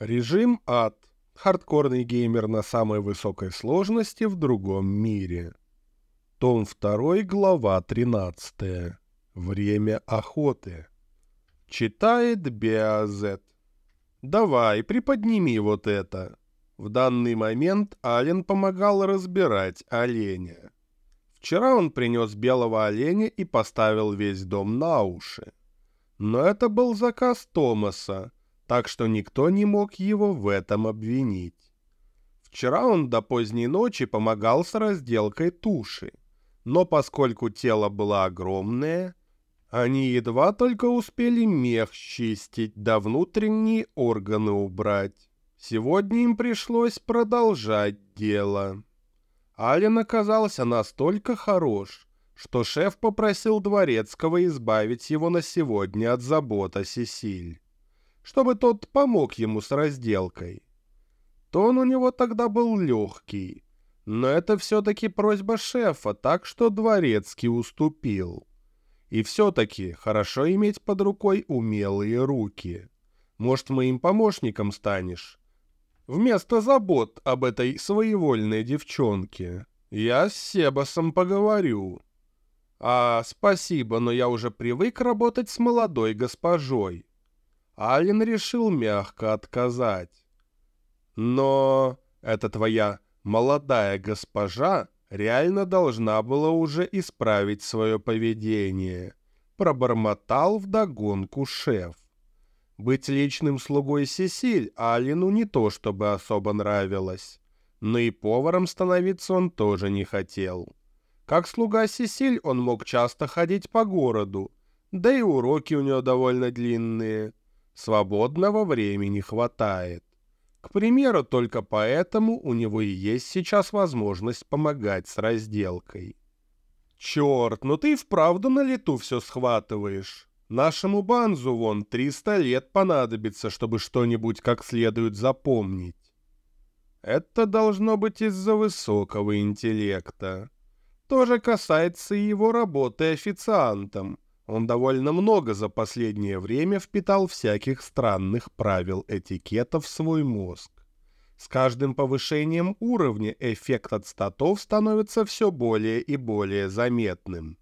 Режим ад. Хардкорный геймер на самой высокой сложности в другом мире. Том 2, глава 13. Время охоты. Читает Беазет. Давай, приподними вот это. В данный момент Ален помогал разбирать оленя. Вчера он принес белого оленя и поставил весь дом на уши. Но это был заказ Томаса, так что никто не мог его в этом обвинить. Вчера он до поздней ночи помогал с разделкой туши, но поскольку тело было огромное, они едва только успели мех чистить да внутренние органы убрать. Сегодня им пришлось продолжать дело. Ален оказался настолько хорош, что шеф попросил Дворецкого избавить его на сегодня от забот о Сесиль, чтобы тот помог ему с разделкой. Тон у него тогда был легкий, но это все-таки просьба шефа, так что Дворецкий уступил. И все-таки хорошо иметь под рукой умелые руки. Может, моим помощником станешь? Вместо забот об этой своевольной девчонке я с Себасом поговорю. «А, спасибо, но я уже привык работать с молодой госпожой». Ален решил мягко отказать. «Но эта твоя молодая госпожа реально должна была уже исправить свое поведение», пробормотал вдогонку шеф. Быть личным слугой Сесиль Алину не то чтобы особо нравилось, но и поваром становиться он тоже не хотел. Как слуга Сесиль он мог часто ходить по городу, да и уроки у него довольно длинные. Свободного времени хватает. К примеру, только поэтому у него и есть сейчас возможность помогать с разделкой. Черт, ну ты и вправду на лету все схватываешь. Нашему Банзу вон 300 лет понадобится, чтобы что-нибудь как следует запомнить. Это должно быть из-за высокого интеллекта тоже касается и его работы официантом. Он довольно много за последнее время впитал всяких странных правил этикета в свой мозг. С каждым повышением уровня эффект от статов становится все более и более заметным.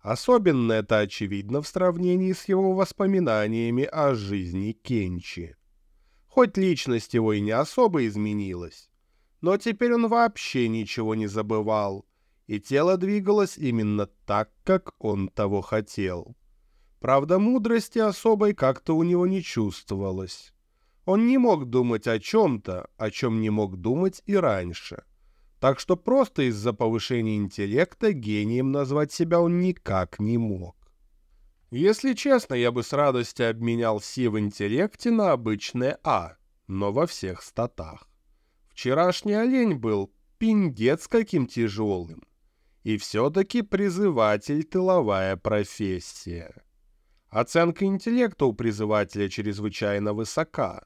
Особенно это очевидно в сравнении с его воспоминаниями о жизни Кенчи. Хоть личность его и не особо изменилась, но теперь он вообще ничего не забывал — и тело двигалось именно так, как он того хотел. Правда, мудрости особой как-то у него не чувствовалось. Он не мог думать о чем-то, о чем не мог думать и раньше. Так что просто из-за повышения интеллекта гением назвать себя он никак не мог. Если честно, я бы с радостью обменял Си в интеллекте на обычное А, но во всех статах. Вчерашний олень был пиндец каким тяжелым. И все-таки призыватель — тыловая профессия. Оценка интеллекта у призывателя чрезвычайно высока,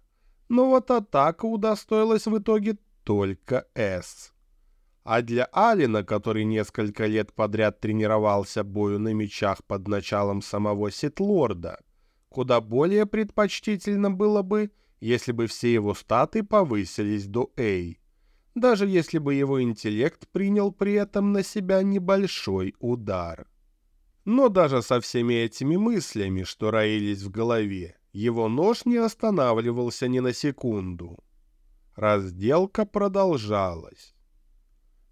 но вот атака удостоилась в итоге только «С». А для Алина, который несколько лет подряд тренировался бою на мечах под началом самого Ситлорда, куда более предпочтительно было бы, если бы все его статы повысились до «А» даже если бы его интеллект принял при этом на себя небольшой удар. Но даже со всеми этими мыслями, что роились в голове, его нож не останавливался ни на секунду. Разделка продолжалась.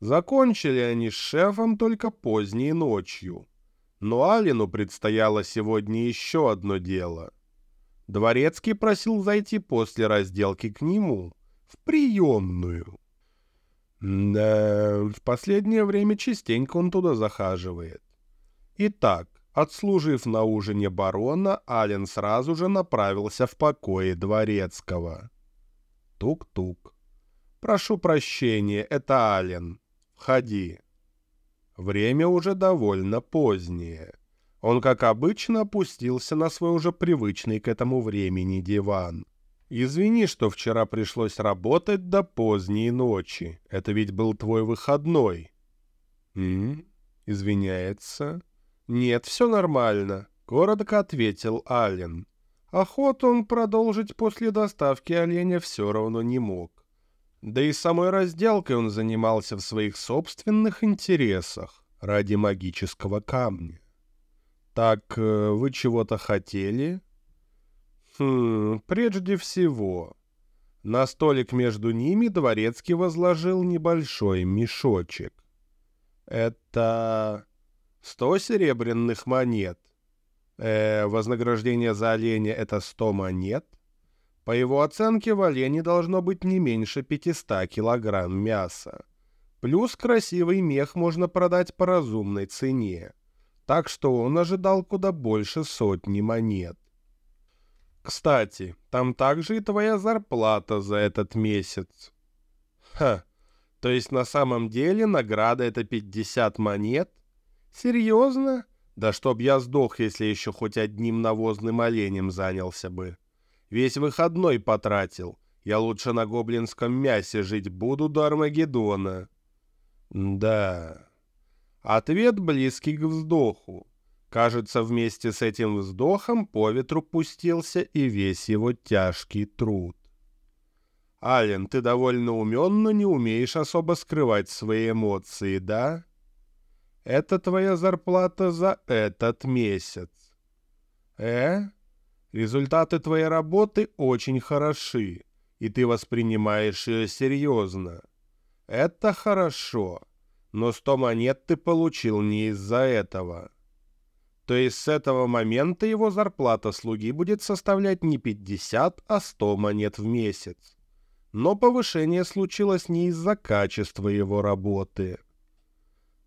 Закончили они с шефом только поздней ночью. Но Алину предстояло сегодня еще одно дело. Дворецкий просил зайти после разделки к нему, в приемную. Да, в последнее время частенько он туда захаживает. Итак, отслужив на ужине барона, Ален сразу же направился в покое дворецкого. Тук-тук. «Прошу прощения, это Ален. Входи». Время уже довольно позднее. Он, как обычно, опустился на свой уже привычный к этому времени диван. Извини, что вчера пришлось работать до поздней ночи. Это ведь был твой выходной. М? Извиняется. Нет, все нормально, коротко ответил Аллен. Охоту он продолжить после доставки оленя все равно не мог. Да и самой разделкой он занимался в своих собственных интересах ради магического камня. Так э, вы чего-то хотели? Хм, прежде всего, на столик между ними дворецкий возложил небольшой мешочек. Это сто серебряных монет. Э, вознаграждение за оленя — это сто монет. По его оценке, в олене должно быть не меньше 500 килограмм мяса. Плюс красивый мех можно продать по разумной цене. Так что он ожидал куда больше сотни монет. Кстати, там также и твоя зарплата за этот месяц. Ха, то есть на самом деле награда это 50 монет? Серьезно? Да чтоб я сдох, если еще хоть одним навозным оленем занялся бы. Весь выходной потратил. Я лучше на гоблинском мясе жить буду до Армагеддона. Да. Ответ близкий к вздоху. Кажется, вместе с этим вздохом по ветру пустился и весь его тяжкий труд. Ален, ты довольно умен, но не умеешь особо скрывать свои эмоции, да? Это твоя зарплата за этот месяц. Э? Результаты твоей работы очень хороши, и ты воспринимаешь ее серьезно. Это хорошо, но сто монет ты получил не из-за этого. То есть с этого момента его зарплата слуги будет составлять не 50, а 100 монет в месяц. Но повышение случилось не из-за качества его работы.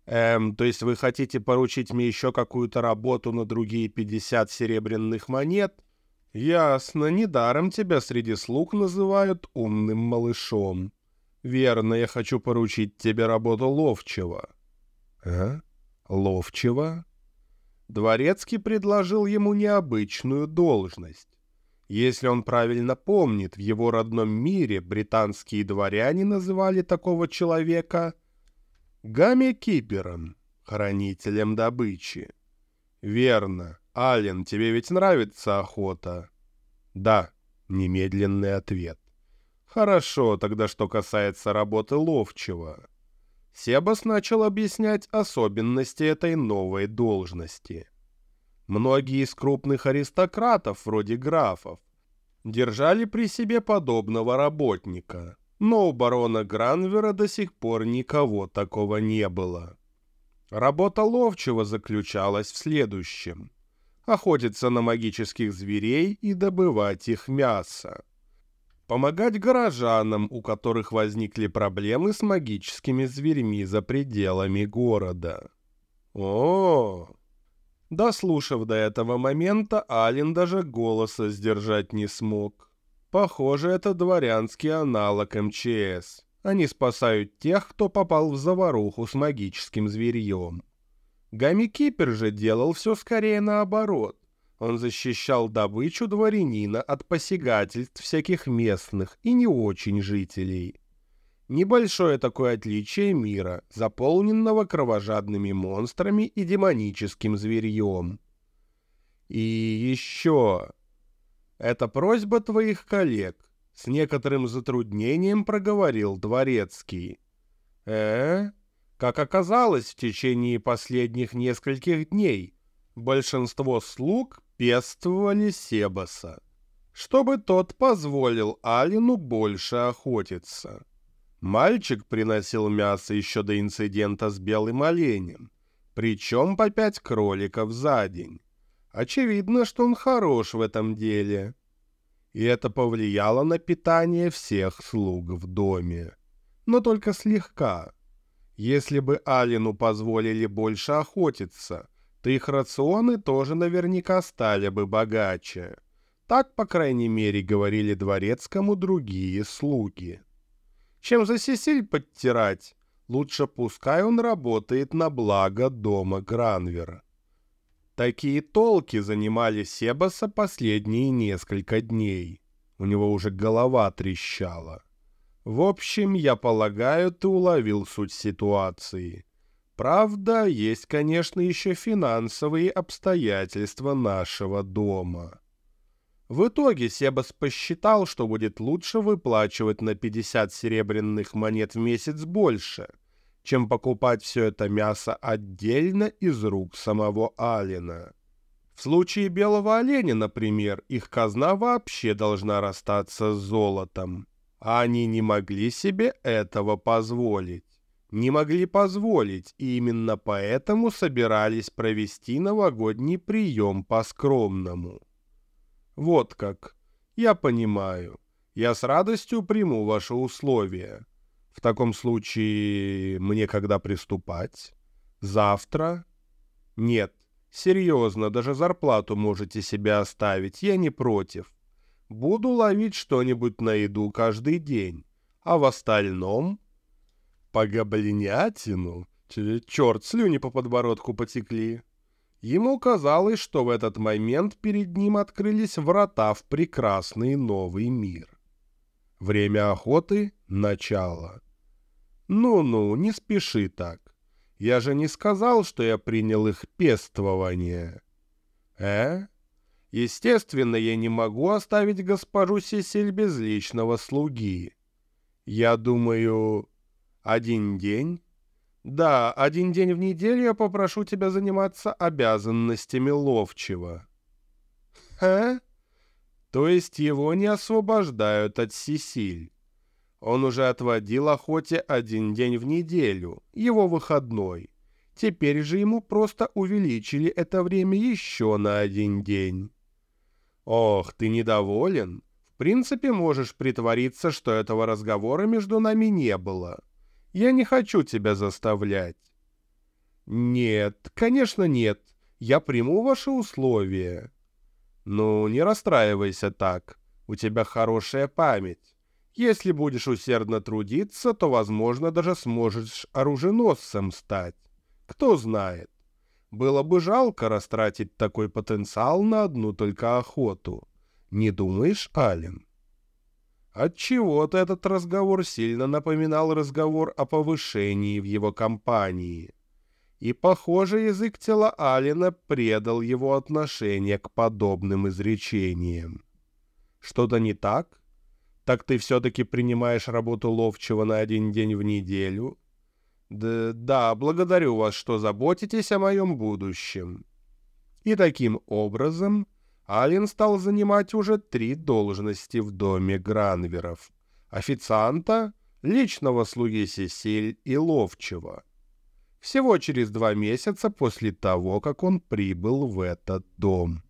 Эм, то есть вы хотите поручить мне еще какую-то работу на другие 50 серебряных монет? Ясно, недаром тебя среди слуг называют умным малышом. Верно, я хочу поручить тебе работу ловчего. А? Ловчего? Дворецкий предложил ему необычную должность. Если он правильно помнит, в его родном мире британские дворяне называли такого человека Гамме-кипером, хранителем добычи. Верно. Ален, тебе ведь нравится охота? Да, немедленный ответ. Хорошо, тогда что касается работы ловчего. Себас начал объяснять особенности этой новой должности. Многие из крупных аристократов, вроде графов, держали при себе подобного работника, но у барона Гранвера до сих пор никого такого не было. Работа ловчего заключалась в следующем. Охотиться на магических зверей и добывать их мясо помогать горожанам, у которых возникли проблемы с магическими зверьми за пределами города. О, Дослушав до этого момента, Ален даже голоса сдержать не смог. Похоже, это дворянский аналог МЧС. Они спасают тех, кто попал в заваруху с магическим зверьем. Гами Кипер же делал все скорее наоборот. Он защищал добычу дворянина от посягательств всяких местных и не очень жителей. Небольшое такое отличие мира, заполненного кровожадными монстрами и демоническим зверьем. И еще... Это просьба твоих коллег. С некоторым затруднением проговорил Дворецкий. э Как оказалось, в течение последних нескольких дней большинство слуг пестовали Себаса, чтобы тот позволил Алину больше охотиться. Мальчик приносил мясо еще до инцидента с белым оленем, причем по пять кроликов за день. Очевидно, что он хорош в этом деле. И это повлияло на питание всех слуг в доме. Но только слегка. Если бы Алину позволили больше охотиться, то их рационы тоже наверняка стали бы богаче. Так, по крайней мере, говорили дворецкому другие слуги. Чем за Сесиль подтирать, лучше пускай он работает на благо дома Гранвера. Такие толки занимали Себаса последние несколько дней. У него уже голова трещала. В общем, я полагаю, ты уловил суть ситуации. Правда, есть, конечно, еще финансовые обстоятельства нашего дома. В итоге Себас посчитал, что будет лучше выплачивать на 50 серебряных монет в месяц больше, чем покупать все это мясо отдельно из рук самого Алина. В случае белого оленя, например, их казна вообще должна расстаться с золотом, а они не могли себе этого позволить. Не могли позволить, и именно поэтому собирались провести новогодний прием по-скромному. Вот как. Я понимаю. Я с радостью приму ваши условия. В таком случае мне когда приступать? Завтра? Нет. Серьезно, даже зарплату можете себе оставить, я не против. Буду ловить что-нибудь на еду каждый день. А в остальном... По гоблинятину? Черт, слюни по подбородку потекли. Ему казалось, что в этот момент перед ним открылись врата в прекрасный новый мир. Время охоты — начало. Ну-ну, не спеши так. Я же не сказал, что я принял их пествование. Э? Естественно, я не могу оставить госпожу Сесиль без личного слуги. Я думаю, один день да, один день в неделю я попрошу тебя заниматься обязанностями ловчего. Ха? То есть его не освобождают от Сесиль. Он уже отводил охоте один день в неделю, его выходной. Теперь же ему просто увеличили это время еще на один день. Ох, ты недоволен? В принципе, можешь притвориться, что этого разговора между нами не было. Я не хочу тебя заставлять». «Нет, конечно нет. Я приму ваши условия». «Ну, не расстраивайся так. У тебя хорошая память. Если будешь усердно трудиться, то, возможно, даже сможешь оруженосцем стать. Кто знает. Было бы жалко растратить такой потенциал на одну только охоту. Не думаешь, Ален?» Отчего-то этот разговор сильно напоминал разговор о повышении в его компании. И, похоже, язык тела Алина предал его отношение к подобным изречениям. Что-то не так? Так ты все-таки принимаешь работу ловчего на один день в неделю? Да, да, благодарю вас, что заботитесь о моем будущем. И таким образом Ален стал занимать уже три должности в доме Гранверов. Официанта, личного слуги Сесиль и ловчего. Всего через два месяца после того, как он прибыл в этот дом.